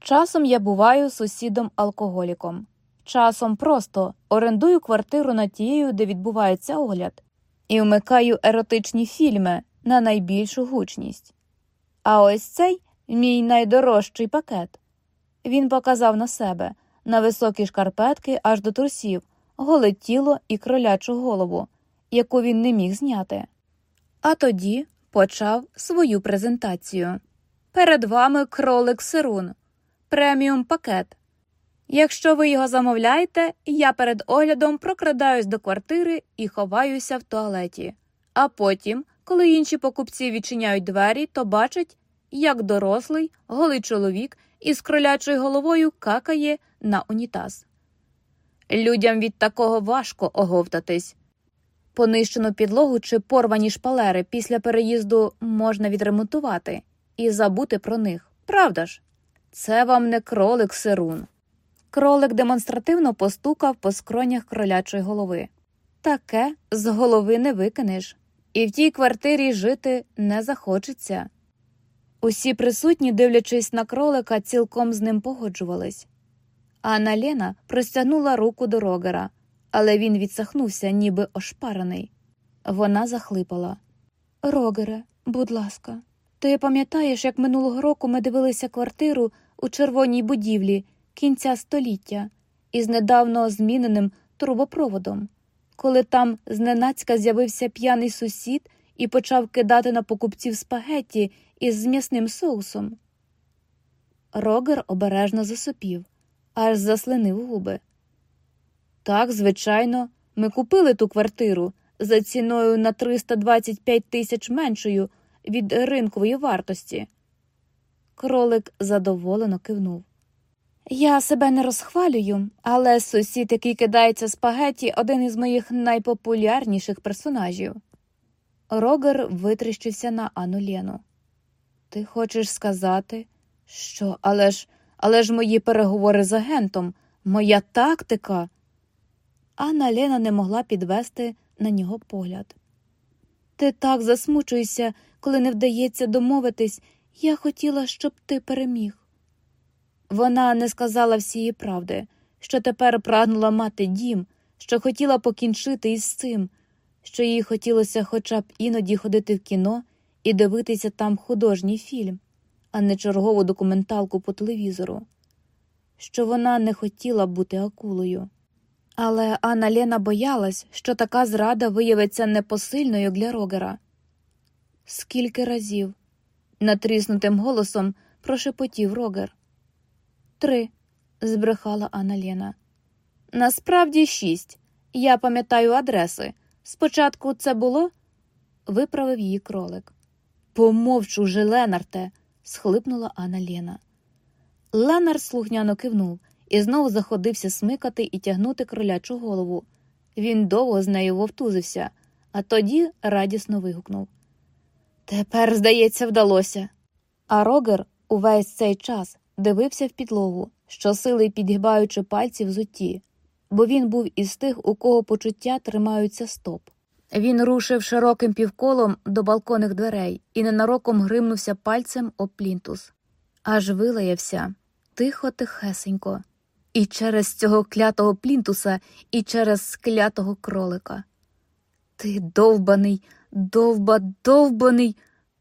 S1: Часом я буваю сусідом алкоголіком. Часом просто орендую квартиру над тією, де відбувається огляд, і вмикаю еротичні фільми на найбільшу гучність. А ось цей мій найдорожчий пакет. Він показав на себе на високі шкарпетки аж до трусів, голе тіло і кролячу голову, яку він не міг зняти. А тоді почав свою презентацію. Перед вами кролик Сирун, преміум пакет. Якщо ви його замовляєте, я перед оглядом прокрадаюсь до квартири і ховаюся в туалеті. А потім, коли інші покупці відчиняють двері, то бачать, як дорослий, голий чоловік із кролячою головою какає на унітаз. Людям від такого важко оговтатись. Понищену підлогу чи порвані шпалери після переїзду можна відремонтувати і забути про них. Правда ж? Це вам не кролик сирун. Кролик демонстративно постукав по скронях кролячої голови. Таке з голови не викинеш, і в тій квартирі жити не захочеться. Усі присутні, дивлячись на кролика, цілком з ним погоджувались. Анна Лена простягнула руку до рогера, але він відсахнувся, ніби ошпарений. Вона захлипала. Рогере, будь ласка, ти пам'ятаєш, як минулого року ми дивилися квартиру у червоній будівлі кінця століття із недавно зміненим трубопроводом, коли там зненацька з'явився п'яний сусід і почав кидати на покупців спагетті із м'ясним соусом. Рогер обережно засопів, аж заслинив губи. Так, звичайно, ми купили ту квартиру за ціною на 325 тисяч меншою від ринкової вартості. Кролик задоволено кивнув. Я себе не розхвалюю, але сусід, який кидається спагеті, один із моїх найпопулярніших персонажів. Рогер витріщився на Ану Лену. Ти хочеш сказати, що але ж, але ж мої переговори з агентом, моя тактика. Анна Лена не могла підвести на нього погляд. Ти так засмучуєшся, коли не вдається домовитись, я хотіла, щоб ти переміг. Вона не сказала всієї правди, що тепер прагнула мати дім, що хотіла покінчити із цим, що їй хотілося хоча б іноді ходити в кіно і дивитися там художній фільм, а не чергову документалку по телевізору, що вона не хотіла бути акулою. Але Анна Лена боялась, що така зрада виявиться непосильною для Рогера. Скільки разів? натріснутим голосом прошепотів Рогер. Три, збрехала Анна Лена. Насправді шість. Я пам'ятаю адреси. Спочатку це було, виправив її кролик. Помовчу же, Ленарте, схлипнула Анна Лена. Ленар слухняно кивнув і знову заходився смикати і тягнути кролячу голову. Він довго з нею вовтузився, а тоді радісно вигукнув. Тепер, здається, вдалося. А Рогер увесь цей час дивився в підлогу, щосили підгибаючи пальці в зутті, бо він був із тих, у кого почуття тримаються стоп. Він рушив широким півколом до балконних дверей і ненароком гримнувся пальцем об плінтус. Аж вилаявся тихо, тихесенько, і через цього клятого плінтуса, і через клятого кролика. Ти довбаний, довба, довбаний,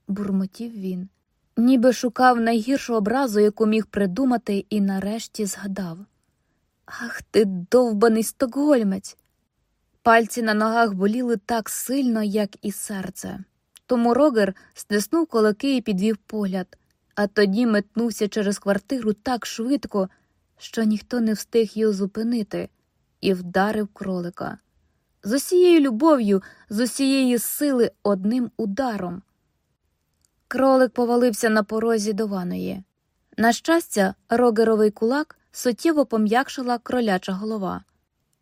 S1: бурмотів він. ніби шукав найгіршу образу, яку міг придумати, і нарешті згадав Ах ти, довбаний стокгольмець! Пальці на ногах боліли так сильно, як і серце. Тому Рогер стиснув кулаки і підвів погляд, а тоді метнувся через квартиру так швидко, що ніхто не встиг його зупинити, і вдарив кролика. З усією любов'ю, з усієї сили одним ударом. Кролик повалився на порозі до ваної. На щастя, рогеровий кулак суттєво пом'якшила кроляча голова,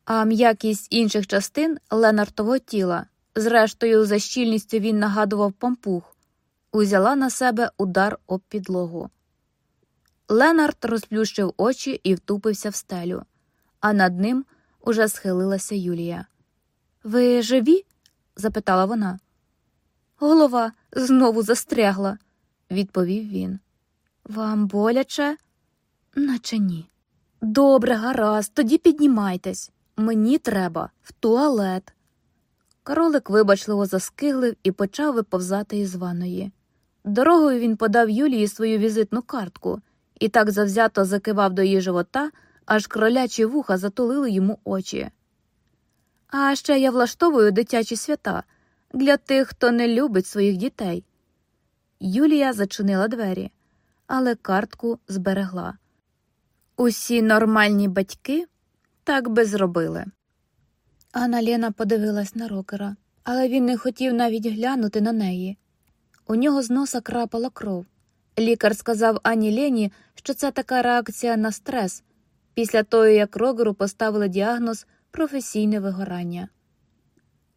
S1: а м'якість інших частин Ленартового тіла, зрештою, за щільністю він нагадував пампух, узяла на себе удар об підлогу. Ленард розплющив очі і втупився в стелю, а над ним уже схилилася Юлія. Ви живі? запитала вона. Голова знову застрягла, відповів він. Вам боляче? Наче ні. Добре, гаразд, тоді піднімайтесь. Мені треба в туалет. Кролик вибачливо заскиглив і почав виповзати із ванної. Дорогою він подав Юлії свою візитну картку і так завзято закивав до її живота, аж кролячі вуха затулили йому очі. А ще я влаштовую дитячі свята для тих, хто не любить своїх дітей. Юлія зачинила двері, але картку зберегла. Усі нормальні батьки так би зробили. Анна Лена подивилась на рокера, але він не хотів навіть глянути на неї. У нього з носа крапала кров. Лікар сказав Ані Лені, що це така реакція на стрес після того, як рогеру поставили діагноз професійне вигорання.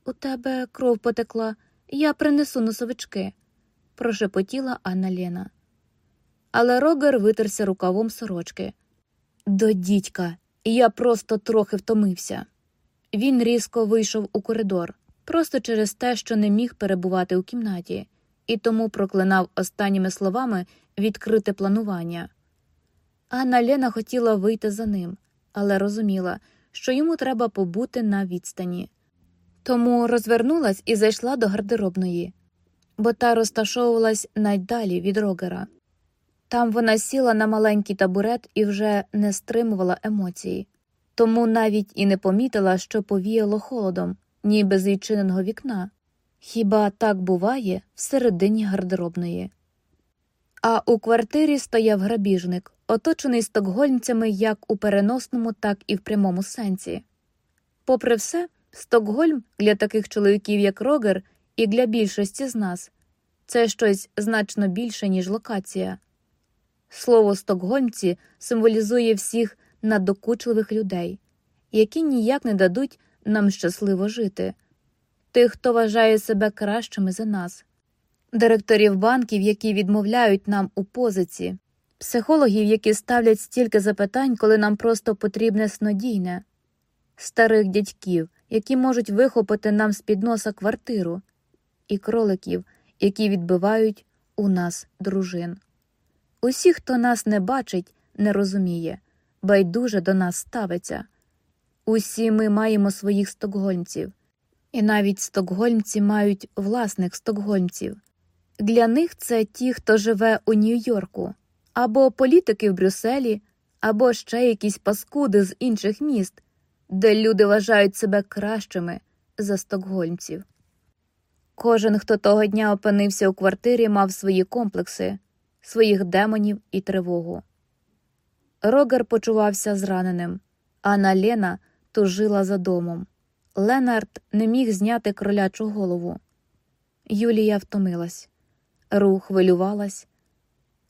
S1: У тебе кров потекла, я принесу носовички, прошепотіла Анна Лена. Але Рогер витерся рукавом сорочки. До дідька, я просто трохи втомився. Він різко вийшов у коридор, просто через те, що не міг перебувати у кімнаті, і тому проклинав останніми словами відкрите планування. Анна Лена хотіла вийти за ним, але розуміла, що йому треба побути на відстані. Тому розвернулась і зайшла до гардеробної, бо та розташовувалась найдалі від рогера. Там вона сіла на маленький табурет і вже не стримувала емоції, тому навіть і не помітила, що повіяло холодом, ніби з відчиненого вікна. Хіба так буває всередині гардеробної? А у квартирі стояв грабіжник, оточений стокгольмцями як у переносному, так і в прямому сенсі. Попри все, Стокгольм для таких чоловіків, як Рогер, і для більшості з нас це щось значно більше, ніж локація. Слово стокгольмці символізує всіх надокучливих людей, які ніяк не дадуть нам щасливо жити, тих, хто вважає себе кращими за нас, директорів банків, які відмовляють нам у позиці, психологів, які ставлять стільки запитань, коли нам просто потрібне снодійне, старих дядьків, які можуть вихопити нам з під носа квартиру, і кроликів, які відбивають у нас дружин. Усі, хто нас не бачить, не розуміє, байдуже до нас ставиться. Усі ми маємо своїх стокгольмців, і навіть стокгольмці мають власних стокгольмців. Для них це ті, хто живе у Нью-Йорку, або політики в Брюсселі, або ще якісь паскуди з інших міст, де люди вважають себе кращими за стокгольмців. Кожен, хто того дня опинився у квартирі, мав свої комплекси, своїх демонів і тривогу. Рогер почувався зраненим, Анна Лена тужила за домом. Ленард не міг зняти кролячу голову. Юлія втомилась, рух хвилювалась,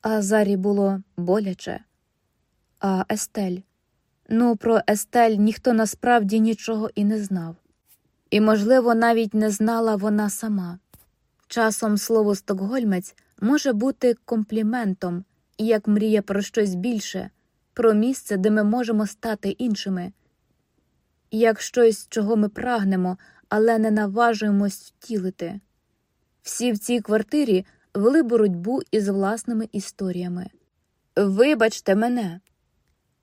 S1: а зарі було боляче. А Естель. Ну, про Естель ніхто насправді нічого і не знав. І, можливо, навіть не знала вона сама. Часом слово стокгольмець може бути компліментом, як мрія про щось більше, про місце, де ми можемо стати іншими, як щось, чого ми прагнемо, але не наважуємось втілити. Всі в цій квартирі вели боротьбу із власними історіями. Вибачте мене,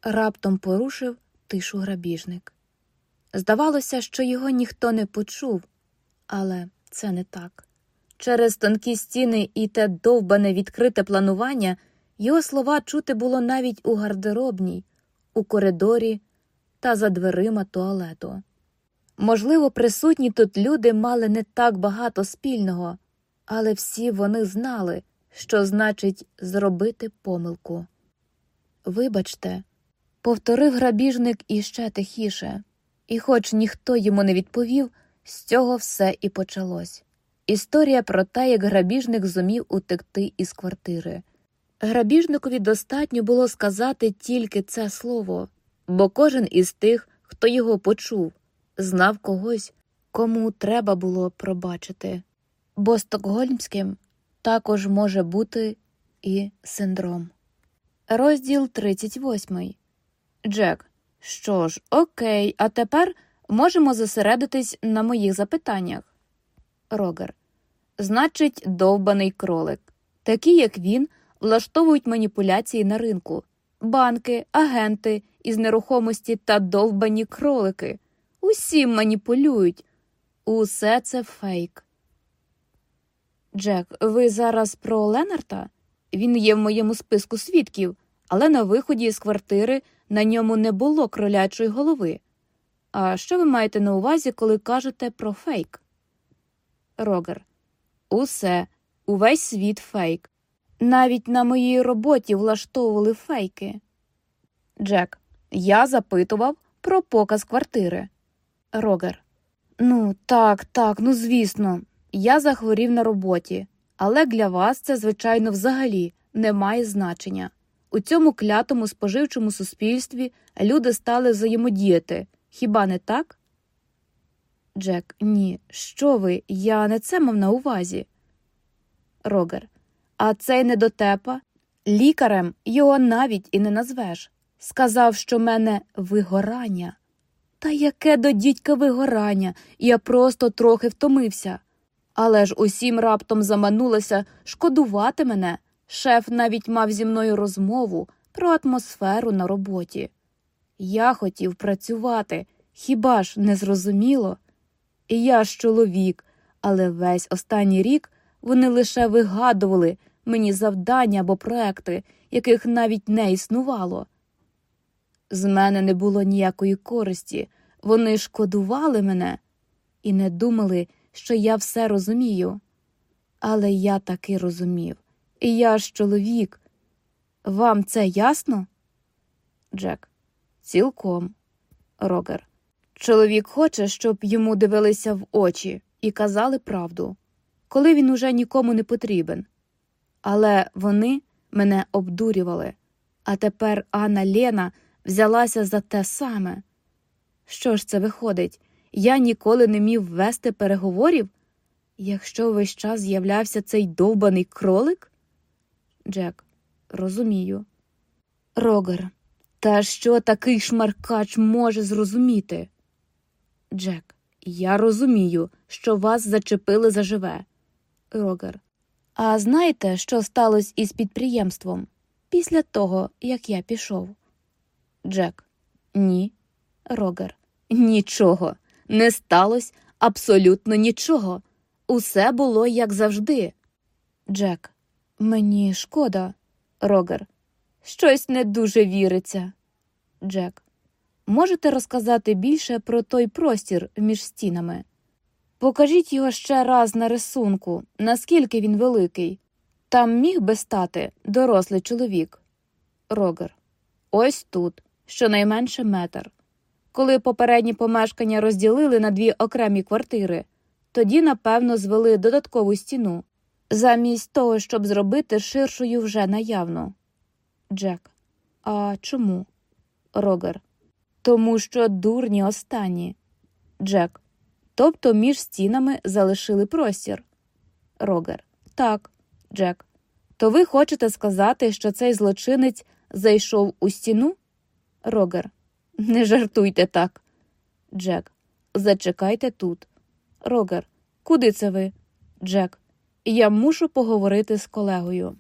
S1: раптом порушив тишу грабіжник. Здавалося, що його ніхто не почув, але це не так. Через тонкі стіни і те довбане відкрите планування його слова чути було навіть у гардеробній, у коридорі та за дверима туалету. Можливо, присутні тут люди мали не так багато спільного, але всі вони знали, що значить зробити помилку. Вибачте, повторив грабіжник іще тихіше, і, хоч ніхто йому не відповів, з цього все і почалось. Історія про те, як грабіжник зумів утекти із квартири. Грабіжникові достатньо було сказати тільки це слово, бо кожен із тих, хто його почув, знав когось, кому треба було пробачити. Бо стокгольмським також може бути і синдром. Розділ 38. Джек. Що ж, окей, а тепер можемо зосередитись на моїх запитаннях. Рогер. Значить, довбаний кролик. Такі, як він, влаштовують маніпуляції на ринку, банки, агенти із нерухомості та довбані кролики. Усім маніпулюють. Усе це фейк. Джек, ви зараз про Ленарта? Він є в моєму списку свідків, але на виході з квартири на ньому не було кролячої голови. А що ви маєте на увазі, коли кажете про фейк? Рогер. Усе, увесь світ фейк. Навіть на моїй роботі влаштовували фейки. Джек. Я запитував про показ квартири. Рогер. Ну, так, так, ну звісно. Я захворів на роботі, але для вас це, звичайно, взагалі не має значення. У цьому клятому споживчому суспільстві люди стали взаємодіяти. Хіба не так? Джек. Ні. Що ви? Я не це мав на увазі. Рогер. А цей недотепа? Лікарем його навіть і не назвеш. Сказав, що мене вигорання. Та яке до дідька вигорання, я просто трохи втомився. Але ж усім раптом заманулося шкодувати мене. Шеф навіть мав зі мною розмову про атмосферу на роботі. Я хотів працювати, хіба ж не зрозуміло? І я ж чоловік, але весь останній рік вони лише вигадували мені завдання або проекти, яких навіть не існувало. З мене не було ніякої користі, вони шкодували мене і не думали, що я все розумію. Але я таки розумів. І я ж чоловік. Вам це ясно? Джек. Цілком. Рогер. Чоловік хоче, щоб йому дивилися в очі і казали правду, коли він уже нікому не потрібен. Але вони мене обдурювали, а тепер Анна Лена взялася за те саме. Що ж це виходить? Я ніколи не міг вести переговорів, якщо весь час з'являвся цей довбаний кролик? Джек, розумію. Рогер, та що такий шмаркач може зрозуміти? Джек, я розумію, що вас зачепили заживе. Рогер. А знаєте, що сталося із підприємством після того, як я пішов? Джек. Ні. Рогер. Нічого. Не сталося абсолютно нічого. Усе було як завжди. Джек. Мені шкода. Рогер. Щось не дуже віриться. Джек. Можете розказати більше про той простір між стінами? Покажіть його ще раз на рисунку, наскільки він великий. Там міг би стати дорослий чоловік. Рогер. Ось тут, щонайменше метр. Коли попередні помешкання розділили на дві окремі квартири, тоді, напевно, звели додаткову стіну, замість того, щоб зробити ширшою вже наявно. Джек. А чому? Рогер. Тому що дурні останні. Джек. Тобто між стінами залишили простір. Рогер. Так, Джек. То ви хочете сказати, що цей злочинець зайшов у стіну? Рогер. Не жартуйте так. Джек. Зачекайте тут. Рогер. Куди це ви? Джек. Я мушу поговорити з колегою.